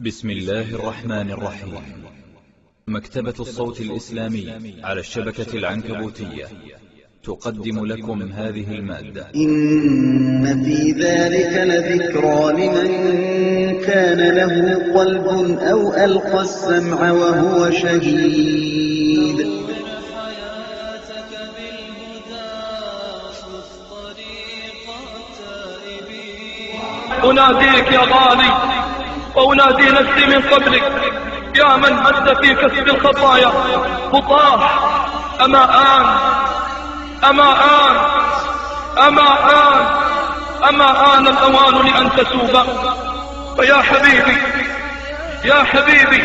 بسم الله الرحمن الرحيم. مكتبة الصوت الإسلامي على الشبكة العنكبوتية تقدم لكم هذه المادة. إن في ذلك لذكرى لمن كان له قلب أو ألقى السمع وهو شهيد. أناديك يا غالي وأنادي نفسي من قبلك يا من هد في كسب الخطايا؟ خطاه أما آن؟ أما آن؟ أما آن؟ أما آن الأوان لأن تتوب فيا حبيبي يا حبيبي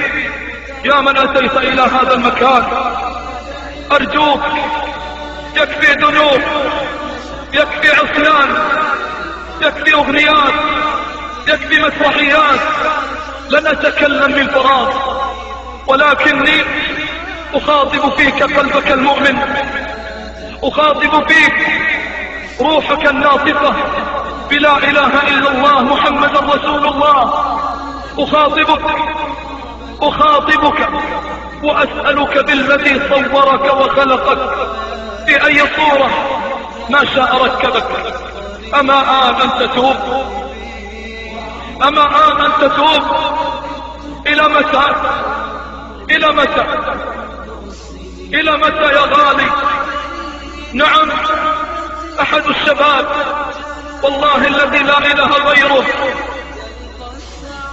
يا من أتيت إلى هذا المكان؟ أرجوك يكفي ذنوب يكفي عصيان يكفي أغنيات يكفي مسرحيات لن أتكلم من فراغ ولكني أخاطب فيك قلبك المؤمن. أخاطب فيك روحك الناطقة بلا إله إلا الله محمد رسول الله. أخاطبك أخاطبك وأسألك بالذي صورك وخلقك في أي صورة ما شاء ركبك. أما آن أن تتوب أما أن تتوب إلى متى؟ إلى متى؟ إلى متى يا غالي؟ نعم أحد الشباب والله الذي لا إله غيره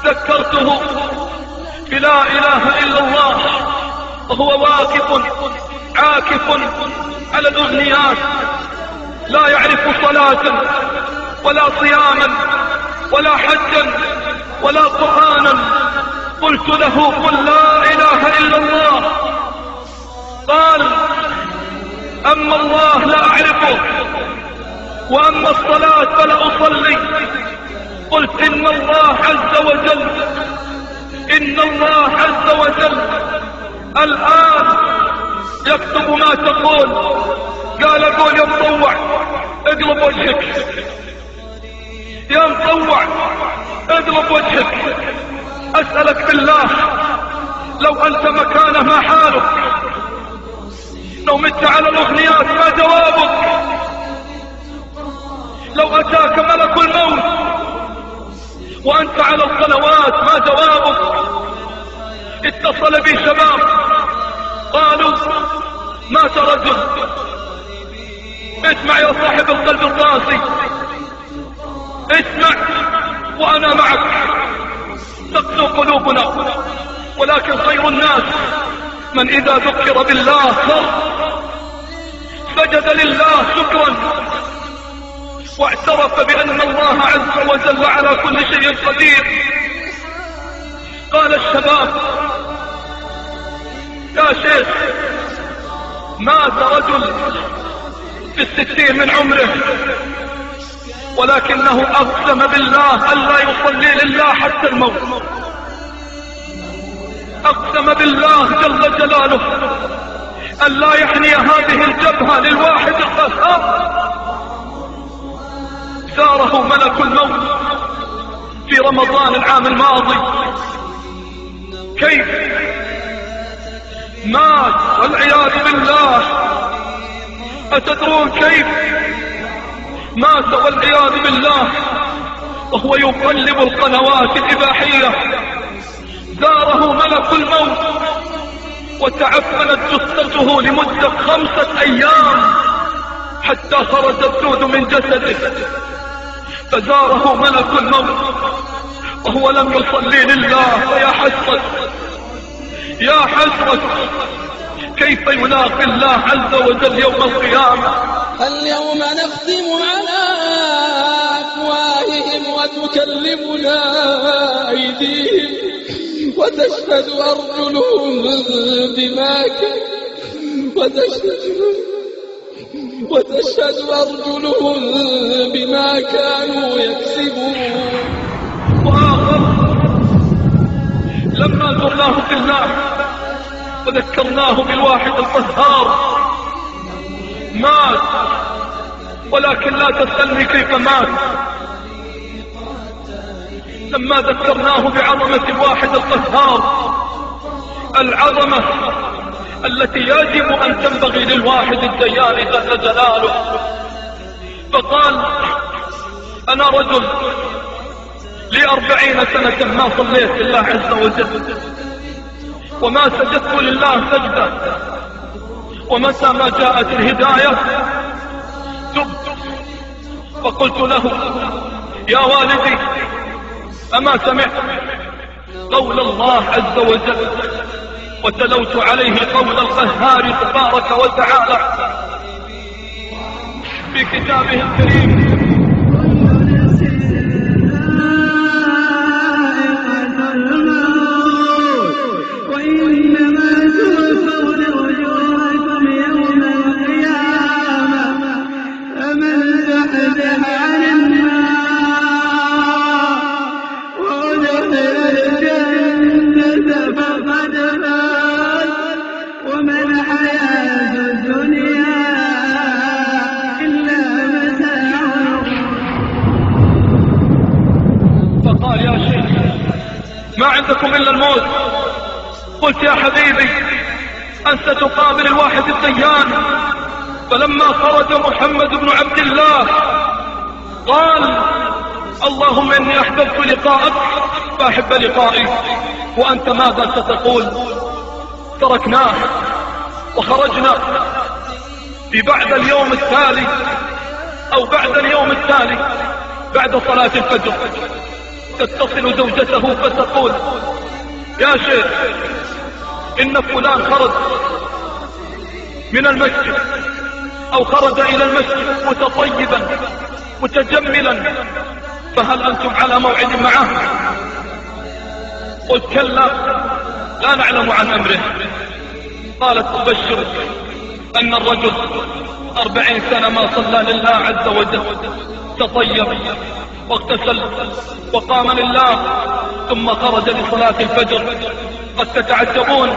ذكرته بلا إله إلا الله وهو واقف عاكف على الأغنيات لا يعرف صلاة ولا صياما. ولا حجا ولا قرآنا قلت له قل لا إله إلا الله. قال أما الله لا أعرفه وأما الصلاة فلا أصلي. قلت إن الله عز وجل إن الله عز وجل الآن يكتب ما تقول. قال قول يا مطوع اقلب وجهك. يا مطوع اقلب وجهك. أسألك بالله لو أنت مكانه ما حالك لو مت على الأغنيات ما جوابك. لو أتاك ملك الموت وأنت على القنوات ما جوابك. اتصل بي شباب قالوا مات رجل اسمع يا صاحب القلب القاسي. اسمع وأنا معك. تقسو قلوبنا ولكن خير الناس من إذا ذكر بالله. خر سجد لله شكرا واعترف بأن الله عز وجل على كل شيء قدير. قال الشباب يا شيخ مات رجل في الستين من عمره. ولكنه أقسم بالله ألا يصلي لله حتى الموت. أقسم بالله جل جلاله أن لا يحني هذه الجبهة للواحد القهار. زاره ملك الموت في رمضان العام الماضي. كيف مات والعياذ بالله؟ أتدرون كيف مات والعياذ بالله وهو يقلب القنوات الإباحية. زاره ملك الموت وتعفنت جثته لمدة خمسة أيام حتى خرج الدود من جسده. فزاره ملك الموت وهو لم يصلي لله. فيا حسرة يا حسرة كيف يلاقي الله عز وجل يوم القيامة؟ اليوم نختم على أفواههم وتكلمنا أيديهم وتشهد أرجلهم بما وتشهد وتشهد أرجلهم بما كانوا يكسبون. وآخر لما زرناه في الله وذكرناه بالواحد القهار مات. ولكن لا تسألني كيف مات. لما ذكرناه بعظمة الواحد القهار العظمة التي يجب أن تنبغي للواحد الديان جل جلاله. فقال أنا رجل لي أربعين سنة ما صليت لله عز وجل وما سجدت لله سجدة. ومتى ما جاءت الهداية تبت فقلت له يا والدي أما سمعت قول الله عز وجل وتلوت عليه قول القهار تبارك وتعالى في كتابه الكريم. ما عندكم إلا الموت. قلت يا حبيبي أنت تقابل الواحد الديان. فلما خرج محمد بن عبد الله قال اللهم إني أحببت لقاءك فأحب لقائي. وأنت ماذا ستقول؟ تركناه وخرجنا. في بعد اليوم التالي أو بعد اليوم التالي بعد صلاة الفجر. تتصل زوجته فتقول يا شيخ إن فلان خرج من المسجد أو خرج إلى المسجد متطيبا متجملا فهل أنتم على موعد معه؟ قلت كلا لا نعلم عن أمره. قالت أبشرك أن الرجل أربعين سنة ما صلى لله عز وجل تطيب واغتسل وقام لله ثم خرج لصلاة الفجر. قد تتعجبون.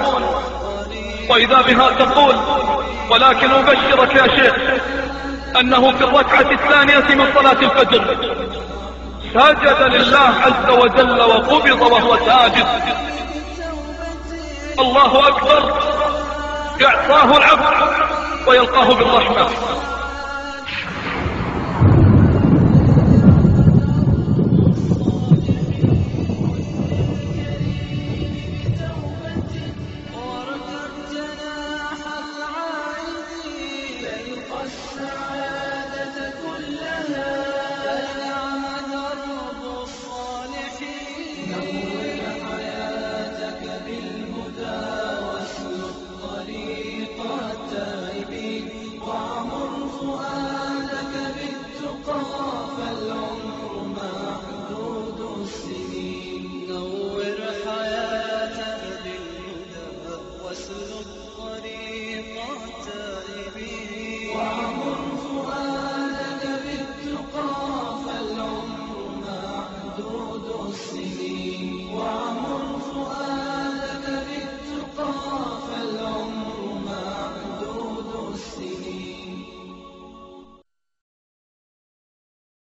وإذا بها تقول ولكن أبشرك يا شيخ أنه في الركعة الثانية من صلاة الفجر سجد لله عز وجل وقبض وهو ساجد. الله أكبر. يعصاه العبد ويلقاه بالرحمة. تلقى السعادة كلها. فنعم درب الصالحين